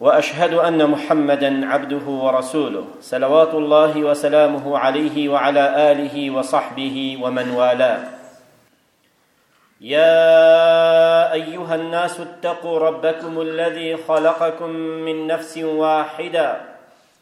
واشهد ان محمدا عبده ورسوله صلوات الله وسلامه عليه وعلى اله وصحبه ومن والاه يا ايها الناس اتقوا ربكم الذي خلقكم من نفس واحده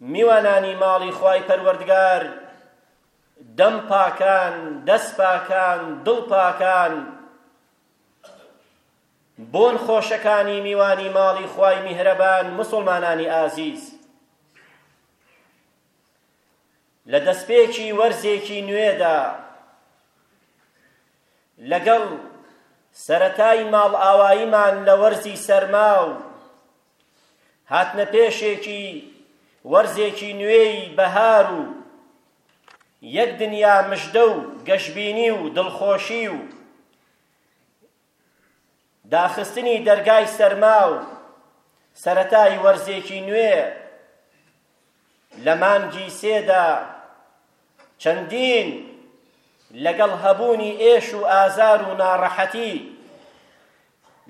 میوانانی ماڵی خوای پەروەردگار دەم پاکان دەست پاکان دڵ پاکان بۆن خۆشەکانی میوانی ماڵی خوای میهرەبان مسلمانانی ئازیز لە دەستپێکی وەرزێکی نوێدا لەگەڵ سەرەتای ماڵ ئاواییمان لە وەرزی سەرما و هاتنە پێشێکی وەرزێکی نوێی بەهار و یەک دنیا مژدە و گەشبینی و دڵخۆشی و داخستنی دەرگای سەرما و سەرەتای وەرزێکی نوێ لە مانگی سێدا چەندین لەگەڵ هەبوونی ئێش و ئازار و ناڕەحەتی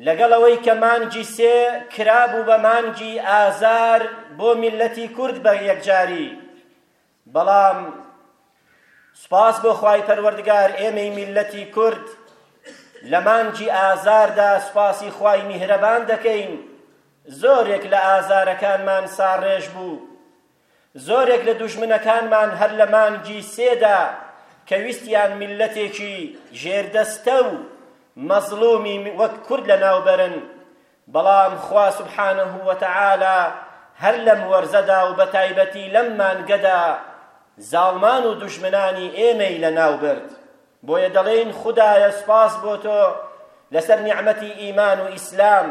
لەگەڵ ئەوەی کە مانگی سێ کرابوو بە مانگی ئازار بۆ میلەتی کورد بە یەکجاری بەڵام سپاس بۆ خوای پەروەردگار ئێمەی میلەتی کورد لە مانگی ئازاردا سپاسی خوای میهرەبان دەکەین زۆرێک لە ئازارەکانمان ساڕێژ بوو زۆرێک لە دوژمنەکانمان هەر لە مانگی سێدا کە ویستیان میللەتێکی ژێردەستە و مەزڵومی وەک کورد لەناوبەرن بەڵام خوا سبحانه وتعالی هەر لەم وەرزەدا و بە تایبەتی لەم مانگەدا زاڵمان و دوژمنانی ئێمەی لەناو برد بۆیە دەڵێین خدایە سپاس بۆ تۆ لەسەر نیعمەتی ئیمان و ئیسلام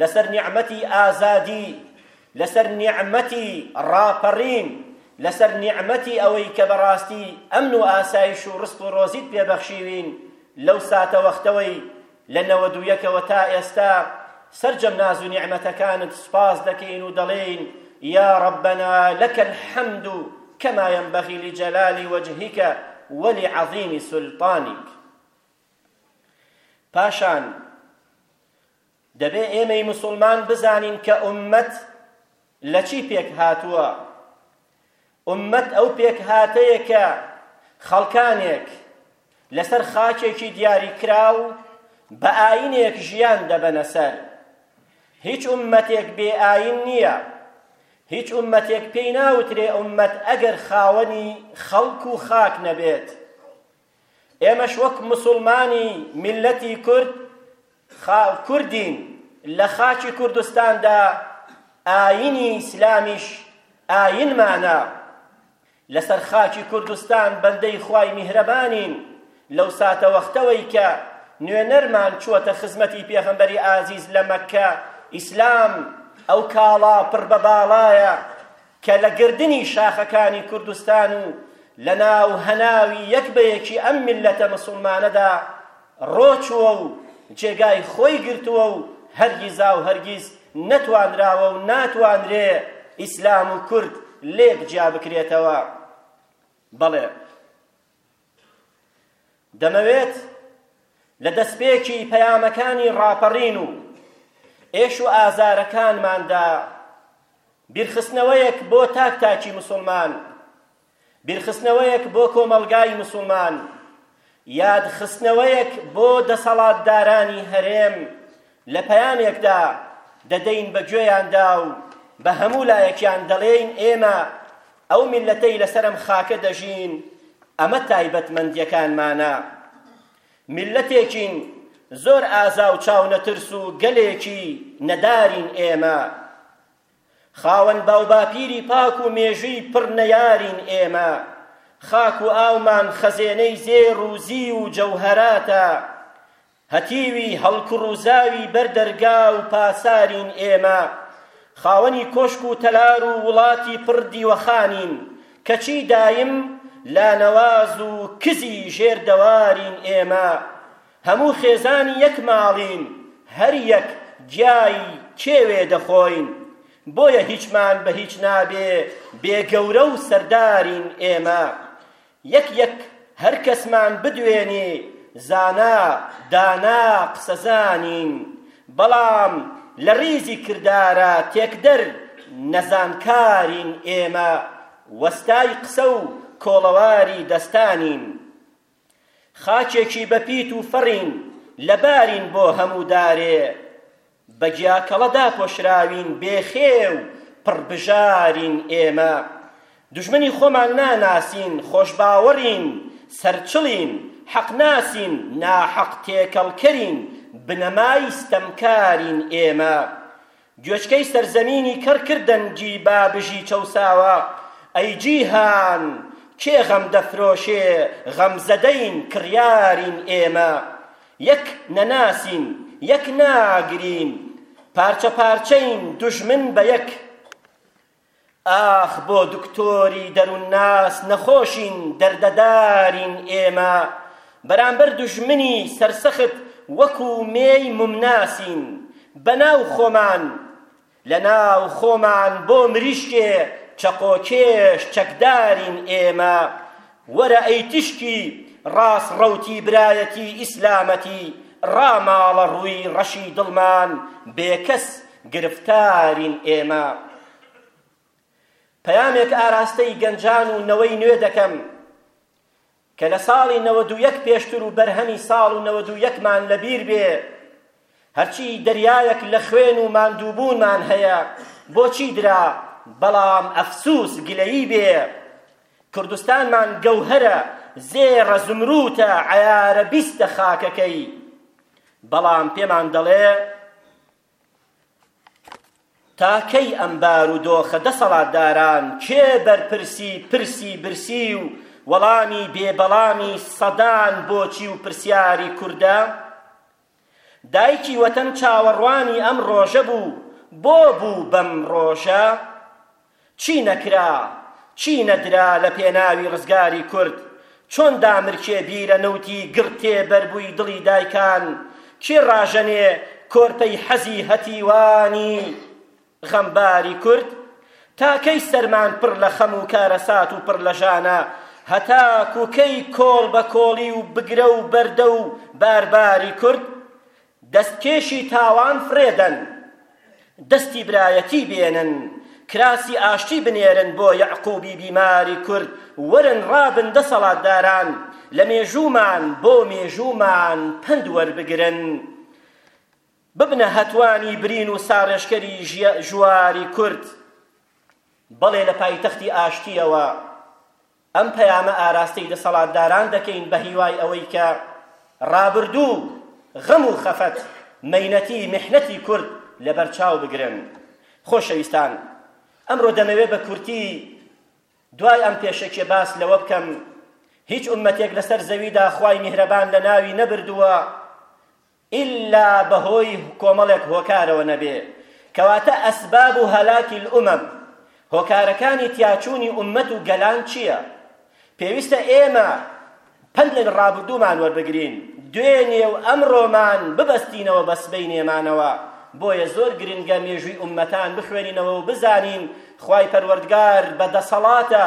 لەسەر نیعمەتی ئازادی، لەسەر نیعمەتی ڕاپەڕین، لەسەر نیعمەتی ئەوەی کە بەڕاستی ئەمن و ئاسایش و ڕزق و ڕۆزیت پێ بەخشیوین لەو ساتەوەختەوەی لە نەوەد و یەکەوە تا ئێستا سەرجەم ناز و نیعمەتەکانت سوپاس دەکەین و دەڵێین یا ربنا لك الحمد كما ينبغي لجلال وجهك ولعظيم سلطانك پاشان دەبێ ئێمەی مسوڵمان بزانین کە ئوممەت لە چی پێک هاتووە ئوممەت ئەو پێک هاتەیە کە خەڵکانێک لەسەر خاکێکی دیاری کراو بە ئاینێک ژیان دەبەنە سەر هیچ ئومەتێک بێ ئاین نییە هیچ ئومەتێک پێی ناوترێ ئومەت ئەگەر خاوەنی خەڵک و خاک نەبێت ئێمەش وەک موسوڵمانی میللەتی کورد خا کوردین لە خاکی کوردستاندا ئاینی ئیسلامیش ئاینمانە لەسەر خاکی کوردستان بەندەی خوای میهرەبانین لەو ساتە وەختەوەی کە نوێنەرمان چووەتە خزمەتی پێغەمبەری ئازیز لە مەککە ئیسلام ئەو کاڵا پڕ بە باڵایە کە لە گردنی شاخەکانی کوردستان و لە ناو هەناوی یەک بە یەکی ئەم میللەتە مسوڵمانەدا ڕۆچووە و جێگای خۆی گرتووە و هەرگیزا و هەرگیز نەتوانراوە و ناتوانرێ ئیسلام و کورد لێک جیا بکرێتەوە بەڵێ دەمەوێت لە دەستپێکی پەیامەکانی ڕاپەڕین و ئێش و ئازارەکانماندا بیرخستنەوەیەک بۆ تاک تاکی مسلمان بیرخستنەوەیەک بۆ کۆمەڵگای مسلمان یادخستنەوەیەک بۆ دەسەڵاتدارانی هەرێم لە پەیامێکدا دەدەین بە گوێیاندا و بە هەموو لایەکیان دەڵێین ئێمە ئەو میلەتەی لەسەر ئەم خاکە دەژین ئەمە تایبەتمەندیەکانمانە میلەتێکین زۆر ئازا و چاونەترس و گەلێکی نەدارین ئێمە خاوەن باوباپیری پاک و مێژوی پڕ نەیارین ئێمە خاک و ئاومان خەزێنەی زێر و زی و جەوهەراتە هەتیوی هەڵکوڕوزاوی بەر دەرگا و پاسارین ئێمە خاوەنی کۆشک و تەلار و وڵاتی پڕ دیوەخانین کەچی دایم لانەواز و کزی ژێر دەوارین ئێمە هەموو خێزانی یەک ماڵین هەر یەک گیای کێوێ دەخۆین بۆیە هیچمان بە هیچ نابێ بێ گەورە و سەردارین ئێمە یەک یەک هەر کەسمان بدوێنێ زانا، دانا، قسەزانین، بەڵام لە ڕیزی کردارا تێکدەر، نەزانکارین ئێمە وەستای قسە و کۆڵەواری دەستانین. خاکێکی بە پیت و فەڕین لەبارین بۆ هەموو دارێ. بە گیاکەڵە داپۆشراوین بێ خێو پڕ بژارین ئێمە دوژمنی خۆمان ناناسین خۆشباوەڕین سەرچڵین حەقناسین ناحەق تێکەڵکەرین بنەمای ستەمکارین ئێمە گوێچکەی سەرزەمینی کەڕ کرد دەنگی با بژی چەوساوە ئەی جیهان کێ غەم دەفرۆشێ غەمزەدەین کڕیارین ئێمە یەک نەناسین یەک ناگرین پارچە پارچەین دوژمن بە یەک ئاخ بۆ دکتۆری دەروونناس نەخۆشین دەردەدارین ئێمە بەرامبەر دوژمنی سەرسەخت وەکو مێی ممناسین بەناو خۆمان لە ناو خۆمان بۆ مریشکێ چەقۆکێش چەکدارین ئێمە وەرە ئەی تیشکی ڕاست ڕەوتی برایەتی ئیسلامەتی ڕاماڵە ڕووی ڕەشی دڵمان بێکەس گرفتارین ئێمە پەیامێک ئاراستەی گەنجان و نەوەی نوێ دەکەم کە لە ساڵی نەوەد و یەک پێشتر و بەرهەمی ساڵ و نەوەد و یەک مان لە بیر بێ هەرچی دەریایەک لە خوێن و ماندووبوونمان هەیە بۆچی درا بەڵام ئەفسوس گلەیی بێ کوردستانمان گەوهەرە زێڕە زمروتە عەیارە بیستە خاکەکەی بەڵام پێمان دەڵێ تا کەی ئەم بارو دۆخە دەسەڵاتداران کێ بەرپرسی پرسی برسی و وەڵامی بێ بەڵامی سەدان بۆچی و پرسیاری کوردە دایکی وەتەن چاوەڕوانی ئەم ڕۆژە بوو بۆ بوو بەم ڕۆژە چی نەکرا چی نەدرا لە پێناوی ڕزگاری کورد چۆن دامرکێ بیرە نەوتی گڕتێ بەربووی دڵی دایکان کێ ڕاژەنێ کۆرپەی حەزی هەتیوانی غەمباری کورد تا کەی سەرمان پڕ لە خەم و کارەسات و پڕ لە ژانە هەتا کوکەی کۆڵ بە کۆڵی و بگرە و بەردە و بارباری کورد دەستکێشی تاوان فرێدەن، دەستی برایەتی بێنن، کراسی ئاشتی بنێرن بۆ یەعقوبی بیماری کورد، وەرن ڕابن دەسەڵاتداران، لە مێژوومان بۆ مێژوومان پەند وەربگرن، ببنە هەتوانی برین و ساڕێژکەری ژواری کورد، بەڵێ لە پایتەختی ئاشتییەوە. ئەم پەیامە ئاراستەی دەسەڵاتداران دەکەین بە هیوای ئەوەی کە ڕابردوو، غەم و خەفەت، مەینەتی، میحنەتی کورد لەبەر چاو بگرن. خۆشەویستان، ئەمڕۆ دەمەوێ بە کورتی دوای ئەم پێشەکیە باس لەوە بکەم هیچ ئوممەتێک لەسەر زەویدا خوای میهرەبان لە ناوی نەبردووە ئیلا بەهۆی کۆمەڵێک هۆکارەوە نەبێ کەواتە ئەسباب هەلاکی الامم هۆکارەکانی تیاچوونی ئومەت و گەلان چییە پێویستە ئێمە پەند لە ڕابردوومان وەربگرین دوێنێ و ئەمڕۆمان ببەستینەوە بە سبەینێمانەوە بۆیە زۆر گرنگە مێژووی ئومەتان بخوێنینەوە و بزانین خوای پەروەردگار بە دەسەڵاتە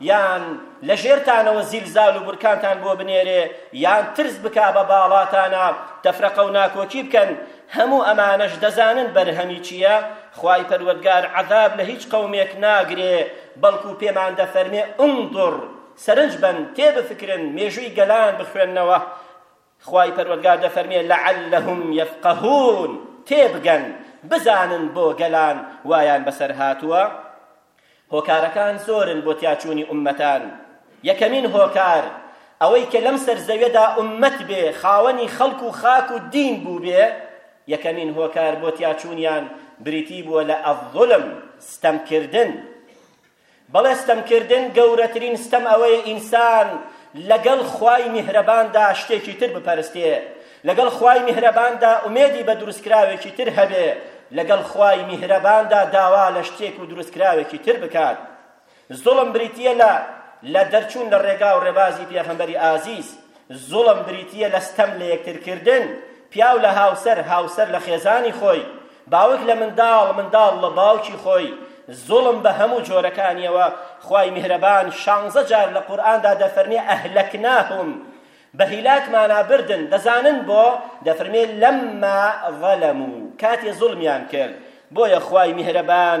یان لە ژێرتانەوە زیلزال و بورکانتان بۆ بنێرێ، یان ترس بکا بە باڵاتانا، تەفرەقە و ناکۆکی بکەن، هەموو ئەمانەش دەزانن بەرهەمی چییە؟ خوای پەروەردگار عەزاب لە هیچ قەومێک ناگرێ، بەڵکو پێمان دەفەرمێ، انظر، سەرنج بەن، تێبفکرن، مێژووی گەلان بخوێننەوە، خوای پەروەردگار دەفەرمێ لعلهم یفقهون تێبگەن بزانن بۆ گەلان وایان بەسەر هاتووە هۆکارەکان زۆرن بۆ تیاچوونی ئومەتان یەکەمین هۆکار ئەوەی کە لەم سەر زەوێدا ئومەت بێ خاوەنی خەڵک و خاک و دین بوو بێ یەکەمین هۆکار بۆ تیاچوونیان بریتی بووە لە ئەڤڵم ستەمکردن بەڵێ ستەمکردن گەورەترین ستەم ئەوەیە ئینسان لەگەڵ خوای میهرەباندا شتێکی تر بپەرستێ لەگەڵ خوای میهرەباندا ئومێدی بە دروستکراوێکی تر هەبێ لەگەڵ خوای میهرەباندا داوا لە شتێک و دروستکراوێکی تر بکات زوڵم بریتیە لە لە دەرچوون لە ڕێگا و ڕێبازی پێغەمبەری ئازیز زوڵم بریتییە لە ستەم لە یەکترکردن، پیاو لە هاوسەر، هاوسەر لە خێزانی خۆی، باوک لە منداڵ، منداڵ لە باوکی خۆی، زوڵم بە هەموو جۆرەکانیەوە، خوای میهرەبان شانزە جار لە قورئاندا دەفەرمێ اهلکناهم بە هیلاک مانا بردن، دەزانن بۆ؟ دەفەرمێ لما ظلموا کاتێ زوڵمیان کرد، بۆیە خوای میهرەبان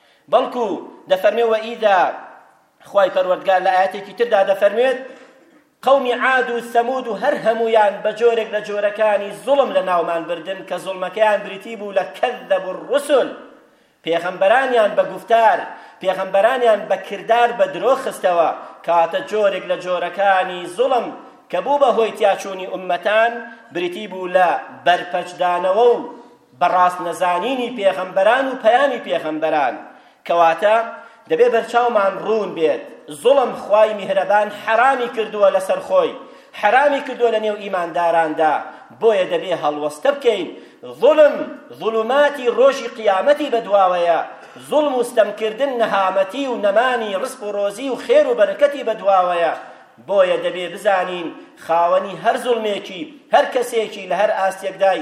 بەڵکو دەفەرمێ وەئیدا خوای پەروەردگار لە ئاەتێکی تردا دەفەرمێت قومی عاد و سەمود و هەر هەمویان بە جۆرێک لە جۆرەکانی زوڵم لە ناومان بردن کە زوڵمەکەیان بریتی بوو لە کەذب الرسل پێغەمبەرانیان بە گفتار پێغەمبەرانیان بە کردار بە درۆ خستەوە کاتە جۆرێک لە جۆرەکانی زوڵم کە بوو بە هۆی تیاچوونی ئومەتان بریتی بوو لە بەرپەچدانەوە و بە ڕاست نەزانینی پێغەمبەران و پەیامی پێغەمبەران کەواتە دەبێ بەرچاومان ڕوون بێت زوڵم خوای میهرەبان حەرامی کردووە لەسەر خۆی حەرامی کردووە لە نێو ئیمانداراندا بۆیە دەبێ هەڵوەستە بکەین ظلم ظلماتی ڕۆژی قیامەتی بەدواوەیە ظلم و ستەمکردن نەهامەتی و نەمانی ڕسپ و ڕۆزی و خێر و بەرەکەتی بەدواوەیە بۆیە دەبێ بزانین خاوەنی هەر زوڵمێکی هەر کەسێکی لە هەر ئاستێکدای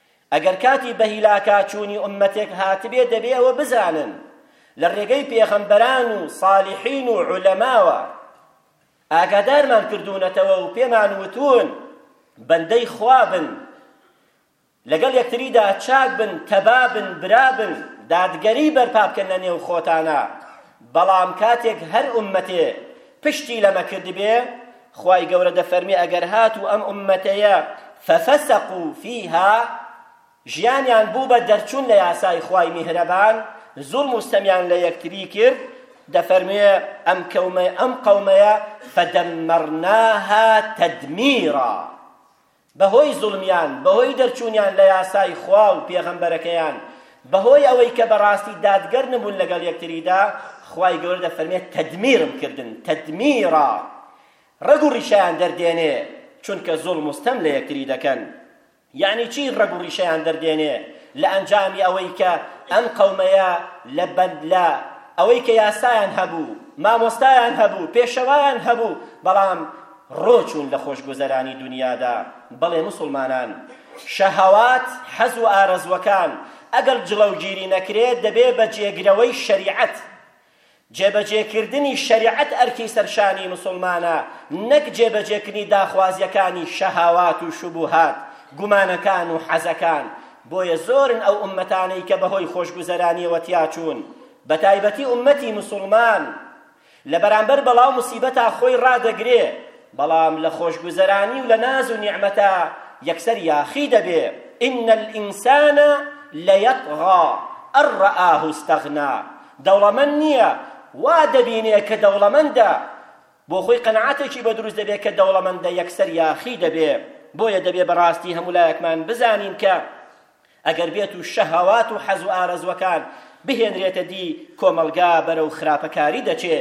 ئەگەر کاتی بەهیلاکاچوونی ئوممەتێک هاتبێ دەبێ ئەوە بزانن لە ڕێگەی پێغەمبەران و صالیحین و عولەماوە ئاگادارمان کردوونەتەوە و پێمان وتوون بەندەی خوا بن لەگەڵ یەکتریدا چاک بن تەبا بن برا بن دادگەری بەرپا بکەن لە نێو خۆتانە بەڵام کاتێک هەر ئوممەتێ پشتی لەمە کردبێ خوای گەورە دەفەرمی ئەگەر هاتوو ئەم ئوممەتەیە ففسقوا فیها ژیانیان بوو بە دەرچوون لە یاسای خوای میهرەبان زوڵم و ستەمیان لە یەکتری کرد دەفەرموێ ئەم کەومە ئەم قەومەیە فدمرناها تدمیرا بەهۆی زوڵمیان، بەهۆی دەرچوونیان لە یاسای خوا و پێغەمبەرەکەیان، بەهۆی ئەوەی کە بەڕاستی دادگەر نەبوون لەگەڵ یەکتریدا، خوای گەورە دەفەرمێت تەدمیرم کردن تەدمیرا، ڕەگ و ڕیشەیان دەردێنێ، چونکە زوڵم و ستەم لە یەکتری دەکەن. یەعنی چی ڕەگ و ڕیشەیان دەردێنێ؟ لە ئەنجامی ئەوەی کە ئەم قەومەیە لە بەند لە ئەوەی کە یاسایان هەبوو، مامۆستایان هەبوو، پێشەوایان هەبوو، بەڵام ڕۆچوون لە خۆشگوزەرانی دونیادا، بەڵێ موسڵمانان، شەهەوات، حەز و ئارەزووەکان، ئەگەر جڵەوگیری نەکرێت دەبێت بە جێگرەوەی شەریعەت. جێبەجێکردنی شەریعەت ئەرکی سەرشانی موسڵمانە نەک جێبەجێکردنی داخوازییەکانی شەهەوات و شوبوهات، گومانەکان و حەزەکان، بۆیە زۆرن ئەو ئوممەتانەی کە بەهۆی خۆشگوزەرانیەوە تیاچوون، بەتایبەتی ئوممەتی موسڵمان، لە بەرامبەر بەڵا و موسیبەتا خۆی ڕادەگرێ، بەڵام لە خۆشگوزەرانی و لە ناز و نیعمەتا یەکسەر یاخی دەبێ، ان الانسان لیطغی ان رآه استغنی، دەوڵەمەند نییە وا دەبینێ کە دەوڵەمەندە، بۆ خۆی قەناعەتێکی بۆ دروست دەبێ کە دەوڵەمەندە یەکسەر یاخی دەبێ، بۆیە دەبێ بەڕاستی هەموو لایەکمان بزانین کە، ئەگەر بێت و شەهەوات و حەز و ئارەزوەکان بهێنرێتە دی کۆمەڵگا بەرەو خراپەکاری دەچێ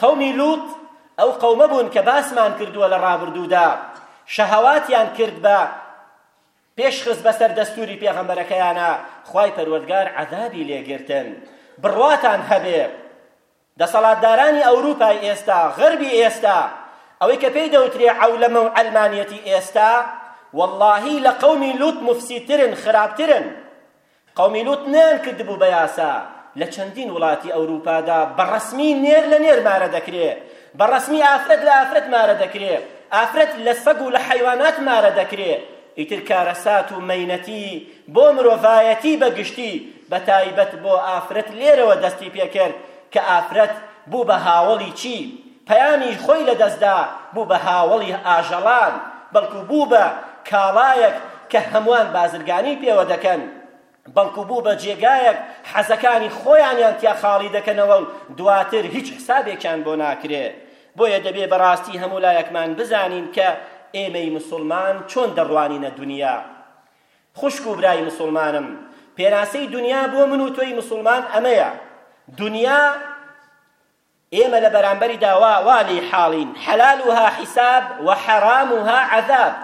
قەومی لوط ئەو قەومە بوون کە باسمان کردووە لە ڕابردوودا شەهەواتیان کرد بە پێشخست بەسەر دەستوری پێغەمبەرەکەیانە خوای پەروەردگار عەذابی لێگرتن بڕواتان هەبێ دەسەڵاتدارانی ئەوروپای ئێستا، غەربی ئێستا، ئەوەی کە پێی دەوترێ عەولەمە و عەلمانیەتی ئێستا، وەڵاهی لە قەومی لوط موفسیدترن، خراپترن. قەومی لوط نەیان کردبوو بە یاسا، لە چەندین وڵاتی ئەوروپادا بە ڕەسمی نێر لە نێر مارە دەکرێ، بە ڕەسمی ئافرەت لە ئافرەت مارە دەکرێ، ئافرەت لە سەگ و لە حەیوانات مارە دەکرێ، ئیتر کارەسات و مەینەتی بۆ مرۆڤایەتی بە گشتی بە تایبەت بۆ ئافرەت لێرەوە دەستی پێکرد کە ئافرەت بوو بە هاوەڵی چی پەیامی خۆی لەدەستدا بوو بە هاوەڵی ئاژەڵان بەڵکو بوو بە کاڵایەک کە هەمووان بازرگانی پێوە دەکەن بەڵکو بوو بە جێگایەک حەزەکانی خۆیانیان تیا خاڵی دەکەنەوە و دواتر هیچ حسابێکیان بۆ ناکرێ بۆیە دەبێ بەڕاستی هەموو لایەکمان بزانین کە ئێمەی مسلمان چۆن دەڕوانینە دنیا خوشک و برای مسلمانم پێناسەی دنیا بۆ من و تۆی مسلمان ئەمەیە دنیا ئێمە لە بەرامبەریدا وا وا لێی حاڵین، حلالها حساب و حرامها عذاب،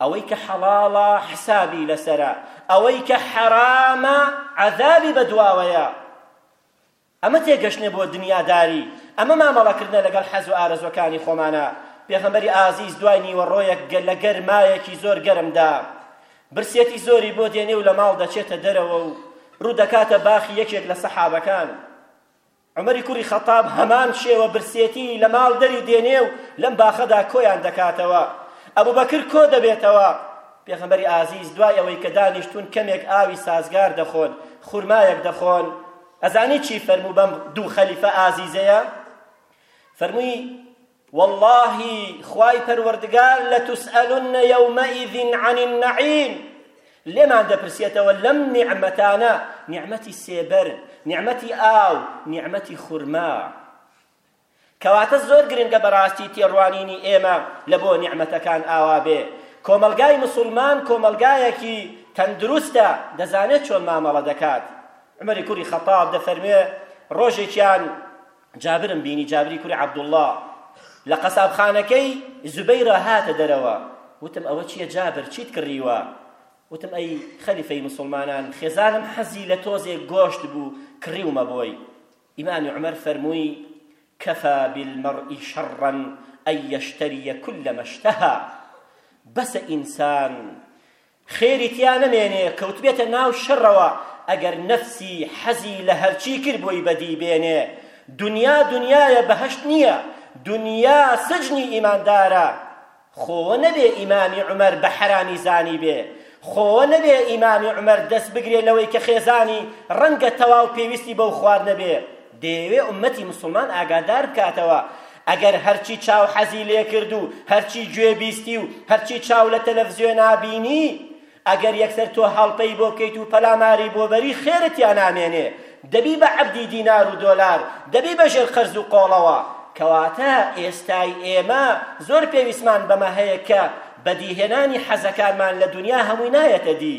ئەوەی کە حەڵاڵە حسابی لەسەرە، ئەوەی کە حەرامە عەذابی بەدواوەیە. ئەمە تێگەشتنە بۆ دنیاداری، ئەمە مامەڵەکردنە لەگەڵ حەز و ئارەزوەکانی خۆمانە. پێغەمبەری ئازیز دوای نیوەڕۆیەک لە گەرمایەکی زۆر گەرمدا برسێتی زۆری بۆ دێنێ و لە ماڵ دەچێتە دەرەوە و ڕوو دەکاتە باخی یەکێک لە سەحابەکان عومەری کوڕی خەتاب هەمان شێوە برسێتی لە ماڵ دەری دێنێ و لەم باخەدا کۆیان دەکاتەوە ئەبوبەکر کۆ دەبێتەوە پێغەمبەری ئازیز دوای ئەوەی کە دانیشتون کەمێک ئاوی سازگار دەخۆن خورمایەک دەخۆن ئەزانی چی فەرموو بەم دوو خەلیفە ئازیزەیە فەرمووی وەڵڵاهی خوای پەروەردگار لەتوسئەلن یەومەئیذ عن النعیم لێمان دەپرسێتەوە لەم نیعمەتانە نیعمەتی سێبەر نیعمەتی ئاو نیعمەتی خورما کەواتە زۆر گرنگە بەڕاستی تێڕوانینی ئێمە لە بۆ نیعمەتەکان ئاوا بێ کۆمەلگای مسلمان کۆمەلگایەکی تەندروستە دەزانێت چۆن مامەڵە دەکات عمری کوری خەتاب دەفەرموێ ڕۆژێکیان جابرم بینی جابری کوری عەبدوڵڵا لە قەسابخانەکەی زوبەیرە هاتە دەرەوە وتم ئەوە چییە جابر چیت کڕیوە وتم ئەی خەلیفەی مسلمانان خێزانم حەزی لە تۆزێک گۆشت بوو کڕیومە بۆی ئیمامی عومەر فەرمووی کەفا بالمەڕئی شەڕەن ئەی یەشتەریە کولە مەشتەها بەسە ئینسان خێری تیا نەمێنێ کەوتبێتە ناو شەڕەوە ئەگەر نەفسی حەزی لە هەرچی کرد بۆی بەدی بێنێ دونیا دونیایە بەهەشت نییە دونیا سجنی ئیماندارە خۆوە نەبێ ئیمامی عومەر بە حەرامی زانیبێ خۆوە نەبێ ئیمامی عومەر دەست بگرێ لەوەی کە خێزانی ڕەنگە تەواو پێویستی بەو خواردنە بێ دەیەوێ ئوممەتی موسڵمان ئاگادار بکاتەوە ئەگەر هەرچی چاو حەزی لێکرد و هەرچی گوێ بیستی و هەرچی چاو لە تەلەڤزیۆنا بینی ئەگەر یەکسەر تۆ هەڵپەی بۆ بکەیت و پەلاماری بۆ بەری خێرت یا نامێنێ دەبی بە عەبدی دینار و دۆلار دەبی بە ژێر قەرز و قۆڵەوە کەواتە ئێستای ئێمە زۆر پێویستمان بەمە هەیە کە بەدیهێنانی حەزەکانمان لە دنیا هەمووی نایەتە دی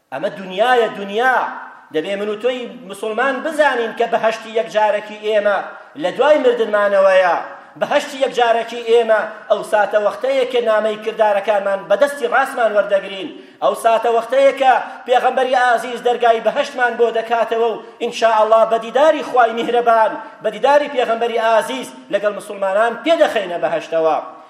ئەمە دونیایە دونیا دەبێ من و تۆی مسلمان بزانین کە بەهەشتی یەکجارەکی ئێمە لە دوای مردنمانەوەیە بەهەشتی یەکجارەکی ئێمە ئەو ساتە وەختەیە کە نامەی کردارەکانمان بەدەستی ڕاستمان وەردەگرین ئەو ساتە وەختەیە کە پێغەمبەری ئازیز دەرگای بەهەشتمان بۆ دەکاتەوە و ئینشاءاللە بە دیداری خوای میهرەبان بە دیداری پێغەمبەری ئازیز لەگەڵ مسلمانان پێدەخەینە بەهەشتەوە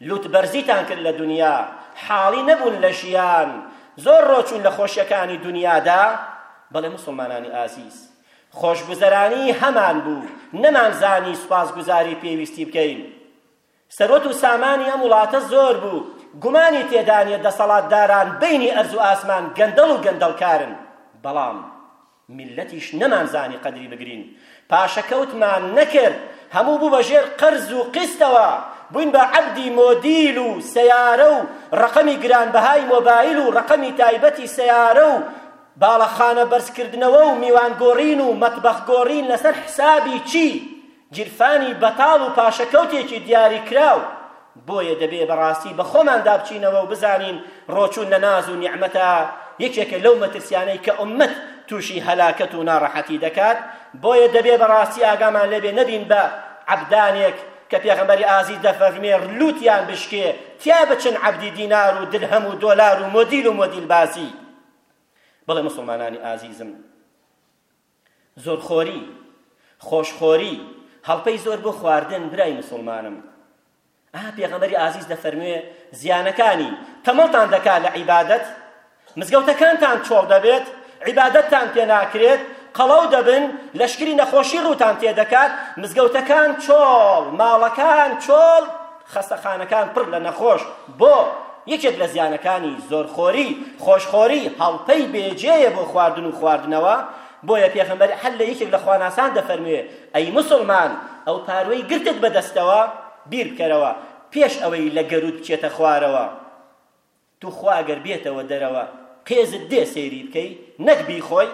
لوتبەرزیتان کرد لە دونیا حاڵی نەبوون لە ژیان زۆر ڕۆچوون لە خۆشیەکانی دونیادا بەڵێ مسلمانانی ئازیز خۆشگوزەرانی هەمان بوو نەمان زانی سوپاسگوزاری پێویستی بکەین سەرۆت و سامانی ئەم وڵاتە زۆر بوو گومانی تێدانە دەسەڵاتداران بینی ئەرز و ئاسمان گەندەڵ و گەندەڵکارن بەڵام میللەتیش نەمان زانی قەدری بگرین پاشەکەوتمان نەکرد هەموو بوو بە ژێر قەرز و قیستەوە بووین بە عەبدی مۆدیل و سەیارە و ڕەقەمی گرانبەهای مۆبایل و ڕەقەمی تایبەتی سەیارە و باڵەخانە بەرزکردنەوە و میوان گۆڕین و مەتبەخ گۆڕین لەسەر حسابی چی گیرفانی بەتاڵ و پاشەکەوتێکی دیاریکراو، بۆیە دەبێ بەڕاستی بە خۆماندا بچینەوە و بزانین ڕۆچوون لە ناز و نیعمەتە یەکێکە لەو مەترسیانەی کە ئوممەت تووشی هەلاکەت و ناڕەحەتی دەکات، بۆیە دەبێ بەڕاستی ئاگامان لێبێ نەبین بە عەبدانێک کە پێغەمبەری ئازیز دەفەرموێ لووتیان بشکێ تیا بچن عەبدی دینار و درهەم و دۆلار و مۆدیل و مۆدیلبازی بڵێ موسڵمانانی ئازیزم زۆرخۆری، خۆشخۆری، هەڵپەی زۆر بۆ خواردن برای موسڵمانم ئا پێغەمبەری ئازیز دەفەرموێ زیانەکانی تەمەڵتان دەکات لە عیبادەت مزگەوتەکانتان چۆڵ دەبێت عیبادەتتان پێ ناکرێت قەڵەو دەبن لەشکری نەخۆشی ڕووتان تێدەکات مزگەوتەکان چۆڵ ماڵەکان چۆڵ خەستەخانەکان پڕ لە نەخۆش بۆ یەکێک لە زیانەکانی زۆرخۆری خۆشخۆری هەڵپەی بێجێیە بۆ خواردن و خواردنەوە بۆیە پێغەمبەر هەر لە یەکێک لە خواناسان دەفەرموێ ئەی مسلمان ئەو پاروەی گرتت بەدەستەوە بیر بکەرەوە پێش ئەوەی لە گەروت بچێتە خوارەوە توخوا ئەگەر بێتەوە دەرەوە قێزت دێ سەیری بکەی نەک بیخۆی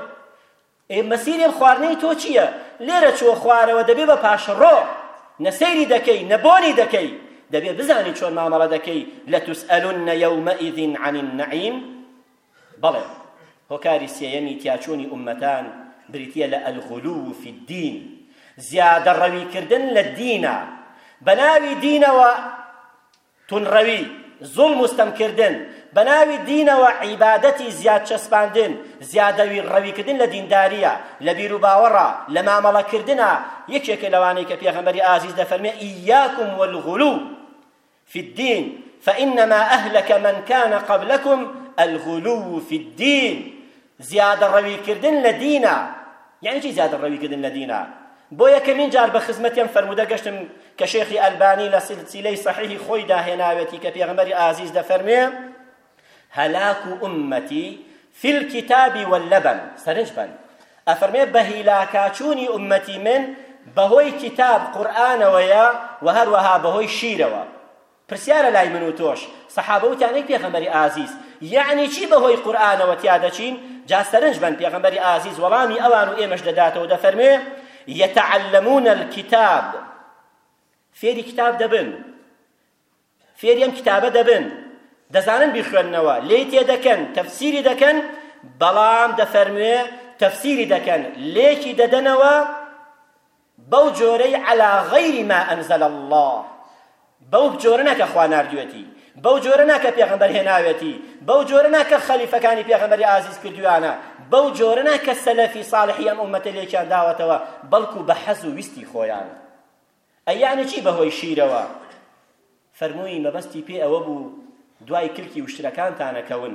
ئێ مەسیری ئەم خواردنەی تۆ چییە لێرە چووە خوارەوە دەبێ بە پاشڕۆ نە سەیری دەکەی نە بۆنی دەکەی دەبێ بزانی چۆن مامەڵە دەکەی لە تسئەلن یومئذ عن النعیم بەڵێ هۆکاری سێیەمی تیاچوونی ئومەتان بریتیە لە الغلو فی الدین زیادە ڕەوی کردن لە دینە بەناوی دینەوە توندڕەوی، زوڵم و ستەمکردن بە ناوی دینەوە عیبادەتی زیاد چەسپاندن، زیادەڕەویکردن لە دیندارییە، لە بیروباوەڕە، لە مامەڵەکردنە، یەکێکە لەوانەی کە پێغەمبەری ئازیز دەفەرمێ ئییاکم والغلو فی الدین فانما اهلک من کان قبلکم الغلو فی الدین زیادەڕەویکردن لە دینە. یانی چی زیادەڕەویکردن لە دینە؟ بۆ یەکەمین جار بە خزمەتی ئەم فەرموودە گەشتم کە شێخی ئەلبانی لە سیلسیلەی سەحیحی خۆیدا هێناوێتی کە پێغەمبەری ئازیز دەفەرموێ هەلاک و ئوممەتی فی الکتاب واللبن سەرنج بەن ئەفەرمێ بە هیلاکاچوونی ئوممەتی من بەهۆی کتاب قورئانەوەیە و هەروەها بەهۆی شیرەوە پرسیارە لای من و تۆش، سەحابە وتیانەی پێغەمبەری ئازیز یەعنی چی بەهۆی قورئانەوە تیا دەچین؟ جا سەرنج بەن پێغەمبەری ئازیز وەڵامی ئەوان و ئێمەش دەداتەوە دەفەرموێ، یتعلمون الکتاب فێری کتاب دەبن فێری ئەم کتابە دەبن دەزانن بیخوێننەوە لێی تێدەکەن تەفسیری دەکەن بەڵام دەفەرموێ تەفسیری دەکەن لێکی دەدەنەوە بەو جۆرەی علی غیر ما انزل اللە بەو جۆرە نا کە خوا ناردوێتی بەو جۆرە نا کە پێغەمبەر هێناوێتی بەو جۆرە نا کە خەلیفەکانی پێغەمبەری ئازیز کردویانە بەو جۆرە نا کە سەلەفی صالحی ئەم ئومەتە لێکیان داوەتەوە بەڵکو بە حەز و ویستی خۆیان ئەی یعنی چی بەهۆی شیرەوە فەرمووی مەبەستی پێ ئەوە بوو دوای کلکی وشترەکانتانەکەون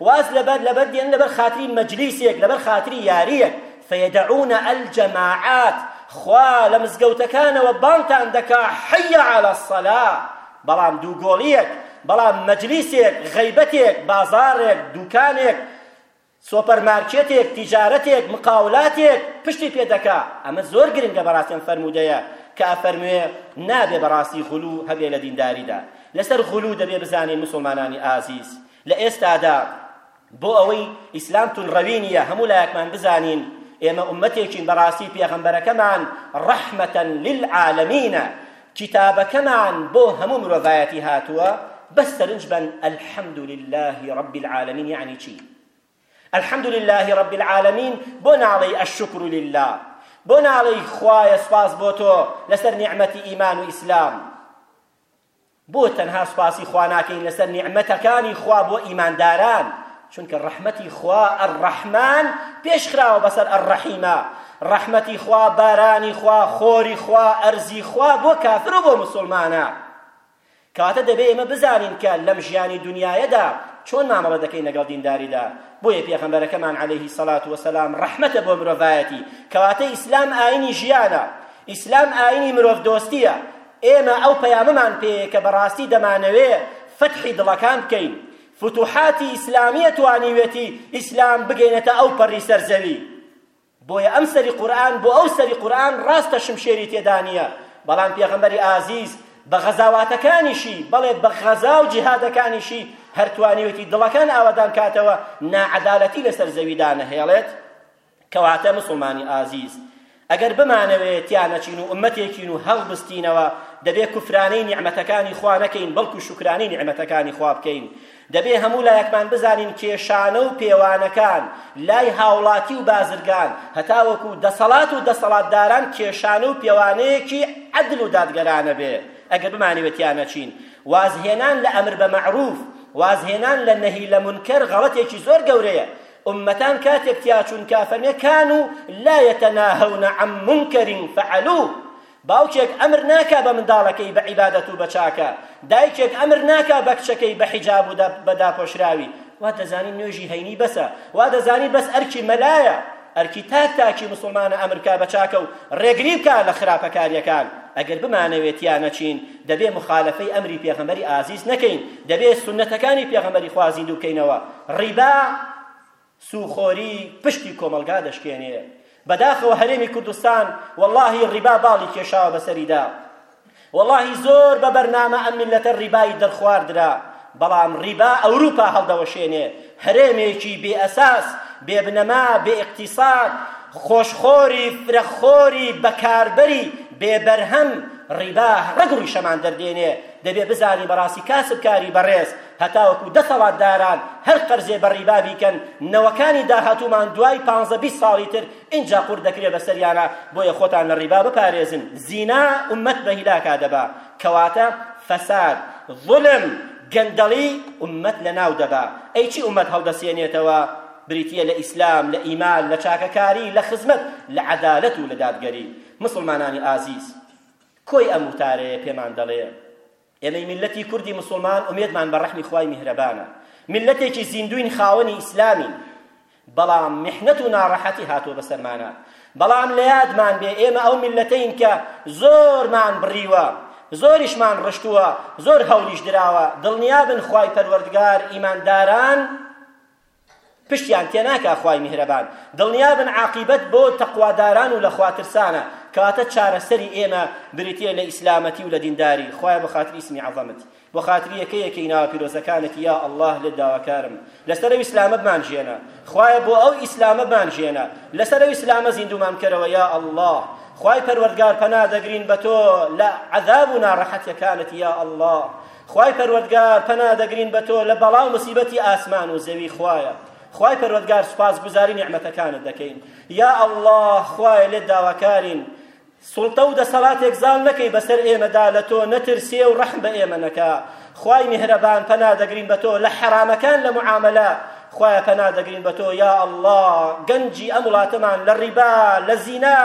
واز لەبەر لەبەر دێنن لەبەر خاتری مەجلیسێک لەبەر خاتری یاریەک فیدعون الجماعات خوا لە مزگەوتەکانەوە بانتان دەکا حی علی الصلا بەڵام دوو گۆڵیەک بەڵام مەجلیسێک غیبەتێک بازارێک دوکانێک سۆپەرمارکێتێک تیجارەتێک مقاولاتێک پشتی پێ دەکا ئەمە زۆر گرنگە بەڕاستم فەرموودەیە کە ئەفەرموێ نابێ بەڕاستی غلو هەبێ لە دینداریدا لەسەر غلو دەبێ بزانین مسلمانانی ئازیز لە ئێستادا بۆ ئەوەی ئیسلام تونڕەوی نییە هەموو لایەکمان بزانین ئێمە ئومەتێکین بەڕاستی پێغەمبەرەکەمان ڕەحمەتەن للعالەمینە کتابەکەمان بۆ هەموو مرۆڤایەتی هاتووە بەس سەرنج بەن الحمد لله رب العالمین یعنی چی الحمد لله رب العالمین بۆ ناڵی الشکر لله بۆ ناڵی خوایە سپاس بۆ تۆ لەسەر نیعمەتی ئیمان و ئیسلام بۆ تەنها سوپاسی خوا ناکەین لەسەر نیعمەتەکانی خوا بۆ ئیمانداران چونکە ڕەحمەتی خوا الرحمن پێش خراوە بەسەر الرحیمە ڕەحمەتی خوا بارانی خوا خۆری خوا ئەرزی خوا بۆ کافر و بۆ مسلمانە کەواتە دەبێ ئێمە بزانین کە لەم ژیانی دنیایەدا چۆن مامەڵە دەکەین لەگەڵ دینداریدا بۆیە پێغەمبەرەکەمان عەلەیهی سەڵات وەسەلام ڕەحمەتە بۆ مرۆڤایەتی کەواتە ئیسلام ئاینی ژیانە ئیسلام ئاینی مرۆڤ دۆستیە ئێمە ئەو پەیامەمان پێیە کە بەڕاستی دەمانەوێ فەتحی دڵەکان بکەین فتوحاتی ئیسلامیە توانیوێتی ئیسلام بگەینێتە ئەو پەڕی سەر زەوی بۆیە ئەم سەری قورئان بۆ ئەو سەری قورئان ڕاستە شمشێری تێدانە بەڵام پێغەمبەری ئازیز بە غەزاواتەکانیشی بەڵێ بە غەزا و جیهادەکانیشی هەرتوانیوێتی دڵەکان ئاوادان کاتەوە ناعەدالەتی لەسەر زەویدا نەهێڵێت کەواتە مسوڵمانی ئازیز ئەگەر بمانەوێ تیا نەچین و ئومەتێکین و هەڵبستینەوە دەبێ کوفرانەی نیعمەتەکانی خوا نەکەین بەڵکو شکرانەی نیعمەتەکانی خوا بکەین دەبێ هەموو لایەکمان بزانین کێشانە و پێوانەکان لای هاوڵاتی و بازرگان هەتاوەکو دەسەڵات و دەسەڵاتداران کێشانە و پێوانەیەکی عەدل و دادگەرانە بێ ئەگەر بمانەوێت یا نەچین وازهێنان لە ئەمر بە مەعروف وازهێنان لە نەهی لە منکەر غەڵەتێکی زۆر گەورەیە ئوممەتان کاتێک تیاچوون کافەرمیە کان و لا یەتەناهەونە عەم مونکەرین فەعەلوو باوکێک ئەمر ناکا بە منداڵەکەی بە عیبادەت و بە چاکە دایکێک ئەمر ناکا بە کچەکەی بە حیجاب و بە داپۆشراوی وا دەزانی نوێژی هەینی بەسە وا دەزانی بەس ئەرکی مەلایە ئەرکی تاک تاکی مسلمانە ئەمرکا بە چاکە و ڕێگری بکە لە خراپەکاریەکان ئەگەر بمانەوێت یا نەچین دەبێ مخالەفەی ئەمری پێغەمبەری ئازیز نەکەین دەبێ سونەتەکانی پێغەمبەری خوا زیندوو بکەینەوە ڕیبا سوخۆری پشتی کۆمەلگا دەشکێنێ بەداخەوە هەرێمی کوردستان واللهی ڕیبا باڵی کێشاوە بەسەریدا واللهی زۆر بە بەرنامە ئەم میلەتە ڕیبای دەرخواردرا بەڵام ڕیبا ئەوروپا هەڵدەوەشێنێ هەرێمێکی بێ ئەساس، بێ بنەما، بێ ئیقتیساد، خۆشخۆری، فرەخۆری، بەکاربەری، بێ بەرهەم، ڕیبا، ڕەگ ڕیشەمان دەردێنێ، دەبێ بزانین بەڕاستی کاسبکاری بەڕێز هەتاوەکو دەسەڵاتداران هەر قەرزێ بە ڕیبا بیکەن نەوەکانی داهاتوومان دوای پانزە بیست ساڵی تر ئینجا قورت دەکرێ بەسەریانا بۆیە خۆتان لە ڕیبا بپارێزن زینا ئومەت بە هیلاکا دەبا کەواتە فەساد ظلم گەندەڵی ئوممەت لەناو دەبا ئەی چی ئوممەت هەڵدەسێنێتەوە بریتیە لە ئیسلام لە ئیمان لە چاکەکاری لە خزمەت لە عەدالەت و لە دادگەری مسڵمانانی ئازیز کۆی ئەم وتارەیە پێمان دەڵێ ئێمەی میلەتی کوردی مسلمان ئومێدمان بە ڕەحمی خوای میهرەبانە میلەتێکی زیندوین خاوەنی ئیسلامین بەڵام میحنەت و ناڕەحەتی هاتووە بەسەرمانا بەڵام لە یادمان بێ ئێمە ئەو میلەتەین کە زۆرمان بڕیوە زۆریشمان ڕشتووە زۆر هەولیش دراوە دڵنیابن خوای پەروەردگار ئیمانداران پشتیان تێناکا خوای میهرەبان دڵنیابن عاقیبەت بۆ تەقواداران و لە خواترسانە کەواتە چارەسەری ئێمە بریتیە لە ئیسلامەتی و لە دینداری خوای بە خاتری ئیسمی عەظەمت بۆخاتری یەکە یەکەی ناوە پیرۆزەکانت یا اللە لێت داواکارم لەسەر ئەو ئیسلامە بمانژێنە خوایە بۆ ئەو ئیسلامە بمانژێنە لەسەر ئەو ئیسلامە زیندومان بکەرەوە یا اللە خوای پەروەردگار پەنا دەگرین بە تۆ لە عەذاب و ناڕەحەتیەکانت یا اللە خوای پەروەردگار پەنا دەگرین بە تۆ لە بەڵا و مصیبەتی ئاسمان و زەوی خوایە خوای پەروەردگار سوپاس گوزاری نیعمەتەکانت دەکەین یا اللە خوای لێت داواکارین سوڵتە و دەسەڵاتێک زاڵ نەکەی بەسەر ئێمەدا لە تۆ نەترسێ و ڕەحم بە ئێمە نەکا خوای میهرەبان پەنا دەگرین بە تۆ لە حەرامەکان لە معامەلە خوایە پەنا دەگرین بە تۆ یا ئەڵڵا گەنجی ئەم وڵاتەمان لە ڕیبا لە زینا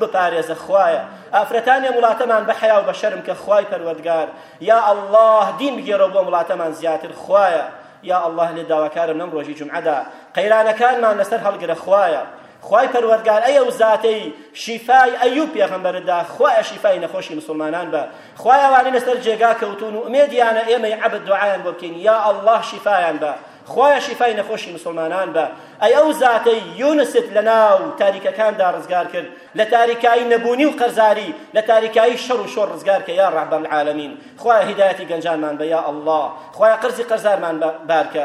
بپارێزە خوایە ئافرەتانی وڵاتەمان بە حیا و بە شەرم کە خوای پەروەردگار یا ئەڵڵا دین بگێڕەوە بۆ وڵاتەمان زیاتر خوایە یا ئەڵڵا لێ داواکارم لەم ڕۆژی جمعەدا قەیرانەکانمان لەسەر هەڵگرە خوایە خوای پەروەردگار ئەی ئەو زاتەی شیفای ئەیوب پێغەمبەرت دا خوایە شیفای نەخۆشی مسلمانان بە خوای ئەوانەی لەسەر جێگا کەوتون و ئومێدیانە ئێمەی عەبد دوعایان بۆ بکەین یا ئەڵڵا شیفایان بە خوایە شیفای نەخۆشی مسلمانان بە ئەی ئەو زاتەی یونست لە ناو تاریکەکاندا ڕزگار کرد لە تاریکایی نەبوونی و قەرزاری لە تاریکایی شەڕ و شۆڕ ڕزگار کە یا ڕەب العالمین خوایە هیدایەتی گەنجانمان بە یا ئەڵڵا خوایە قەرزی قەرزارمان بارکە